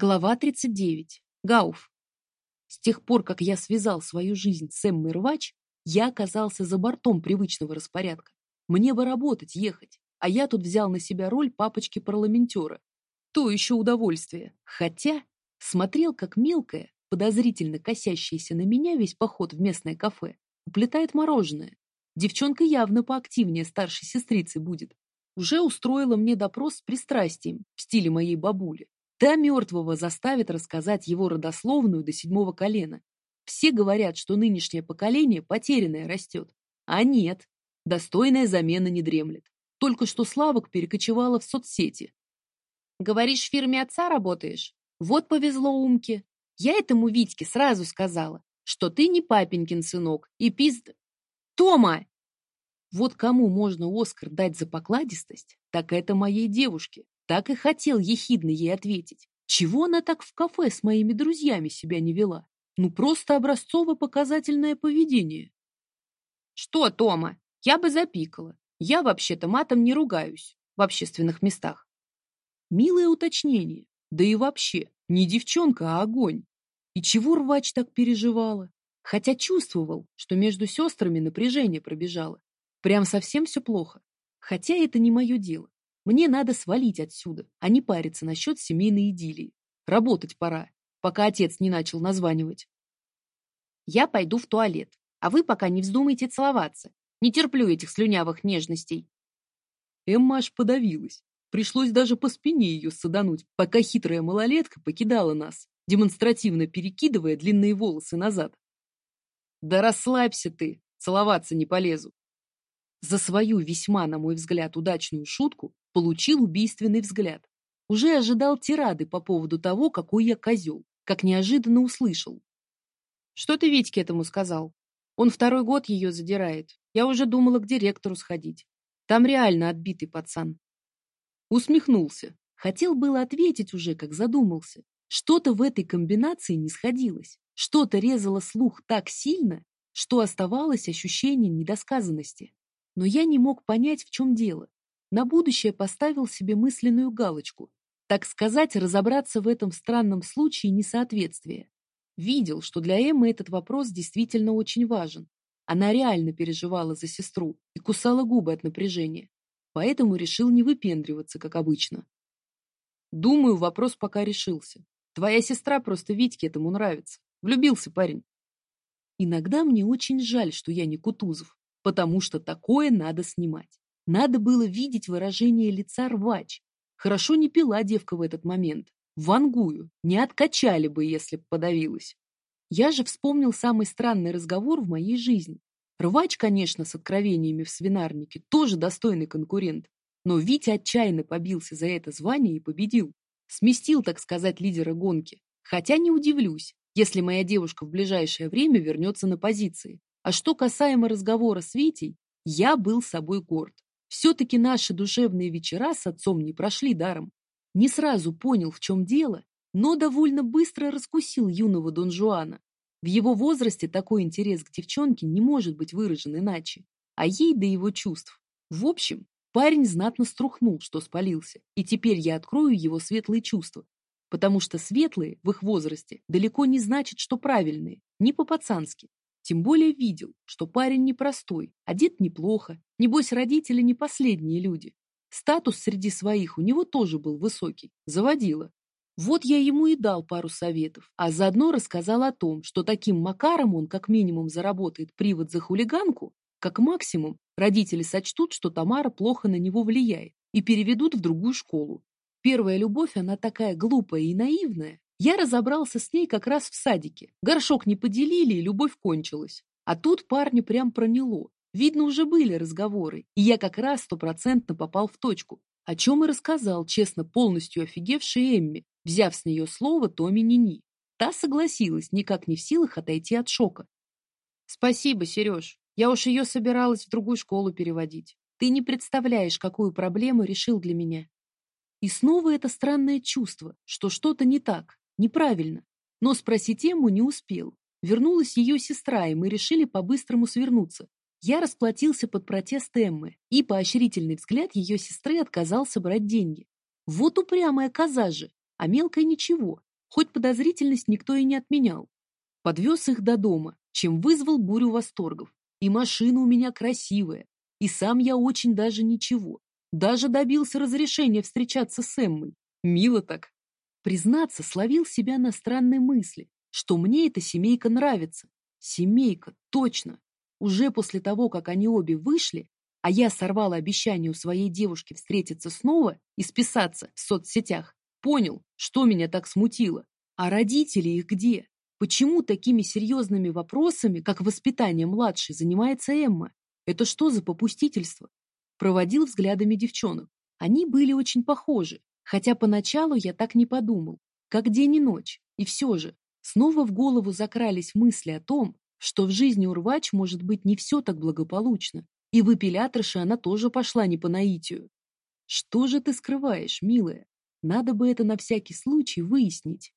Глава 39. Гауф. С тех пор, как я связал свою жизнь с Эммой Рвач, я оказался за бортом привычного распорядка. Мне бы работать, ехать, а я тут взял на себя роль папочки-парламентера. То еще удовольствие. Хотя смотрел, как мелкая, подозрительно косящаяся на меня весь поход в местное кафе, уплетает мороженое. Девчонка явно поактивнее старшей сестрицы будет. Уже устроила мне допрос с пристрастием в стиле моей бабули Та мертвого заставит рассказать его родословную до седьмого колена. Все говорят, что нынешнее поколение потерянное растет. А нет, достойная замена не дремлет. Только что Славок перекочевала в соцсети. Говоришь, в фирме отца работаешь? Вот повезло Умке. Я этому Витьке сразу сказала, что ты не папенькин сынок и пизд... Тома! Вот кому можно Оскар дать за покладистость, так это моей девушке. Так и хотел ехидно ей ответить. Чего она так в кафе с моими друзьями себя не вела? Ну, просто образцово-показательное поведение. Что, Тома, я бы запикала. Я вообще-то матом не ругаюсь в общественных местах. Милое уточнение. Да и вообще, не девчонка, а огонь. И чего рвач так переживала? Хотя чувствовал, что между сестрами напряжение пробежало. Прям совсем все плохо. Хотя это не мое дело. Мне надо свалить отсюда, а не париться насчет семейной идиллии. Работать пора, пока отец не начал названивать. Я пойду в туалет, а вы пока не вздумайте целоваться. Не терплю этих слюнявых нежностей. Эмма аж подавилась. Пришлось даже по спине ее садануть, пока хитрая малолетка покидала нас, демонстративно перекидывая длинные волосы назад. Да расслабься ты, целоваться не полезу. За свою весьма, на мой взгляд, удачную шутку получил убийственный взгляд. Уже ожидал тирады по поводу того, какой я козел, как неожиданно услышал. Что ты Витьке этому сказал? Он второй год ее задирает. Я уже думала к директору сходить. Там реально отбитый пацан. Усмехнулся. Хотел было ответить уже, как задумался. Что-то в этой комбинации не сходилось. Что-то резало слух так сильно, что оставалось ощущение недосказанности. Но я не мог понять, в чем дело. На будущее поставил себе мысленную галочку. Так сказать, разобраться в этом странном случае несоответствия. Видел, что для Эммы этот вопрос действительно очень важен. Она реально переживала за сестру и кусала губы от напряжения. Поэтому решил не выпендриваться, как обычно. Думаю, вопрос пока решился. Твоя сестра просто Витьке этому нравится. Влюбился парень. Иногда мне очень жаль, что я не Кутузов, потому что такое надо снимать. Надо было видеть выражение лица рвач. Хорошо не пила девка в этот момент. Вангую. Не откачали бы, если б подавилась. Я же вспомнил самый странный разговор в моей жизни. Рвач, конечно, с откровениями в свинарнике, тоже достойный конкурент. Но Витя отчаянно побился за это звание и победил. Сместил, так сказать, лидера гонки. Хотя не удивлюсь, если моя девушка в ближайшее время вернется на позиции. А что касаемо разговора с Витей, я был собой горд. Все-таки наши душевные вечера с отцом не прошли даром. Не сразу понял, в чем дело, но довольно быстро раскусил юного Дон Жуана. В его возрасте такой интерес к девчонке не может быть выражен иначе, а ей до его чувств. В общем, парень знатно струхнул, что спалился, и теперь я открою его светлые чувства, потому что светлые в их возрасте далеко не значит, что правильные, не по-пацански. Тем более видел, что парень непростой, одет неплохо, небось родители не последние люди. Статус среди своих у него тоже был высокий, заводила. Вот я ему и дал пару советов, а заодно рассказал о том, что таким макаром он как минимум заработает привод за хулиганку, как максимум родители сочтут, что Тамара плохо на него влияет и переведут в другую школу. Первая любовь, она такая глупая и наивная, я разобрался с ней как раз в садике. Горшок не поделили, и любовь кончилась. А тут парню прям проняло. Видно, уже были разговоры, и я как раз стопроцентно попал в точку, о чем и рассказал, честно, полностью офигевшей Эмми, взяв с нее слово Томи Нини. Та согласилась, никак не в силах отойти от шока. «Спасибо, Сереж. Я уж ее собиралась в другую школу переводить. Ты не представляешь, какую проблему решил для меня». И снова это странное чувство, что что-то не так. Неправильно. Но спросить Эмму не успел. Вернулась ее сестра, и мы решили по-быстрому свернуться. Я расплатился под протест Эммы, и поощрительный взгляд ее сестры отказался брать деньги. Вот упрямая коза же, а мелкая ничего, Хоть подозрительность никто и не отменял. Подвез их до дома, чем вызвал бурю восторгов. И машина у меня красивая, и сам я очень даже ничего. Даже добился разрешения встречаться с Эммой. Мило так. Признаться, словил себя на странной мысли, что мне эта семейка нравится. Семейка, точно. Уже после того, как они обе вышли, а я сорвала обещание у своей девушки встретиться снова и списаться в соцсетях, понял, что меня так смутило. А родители их где? Почему такими серьезными вопросами, как воспитание младшей, занимается Эмма? Это что за попустительство? Проводил взглядами девчонок. Они были очень похожи, хотя поначалу я так не подумал. Как день и ночь. И все же, снова в голову закрались мысли о том, что в жизни урвач может быть не все так благополучно, и в эпиляторше она тоже пошла не по наитию. Что же ты скрываешь, милая? Надо бы это на всякий случай выяснить.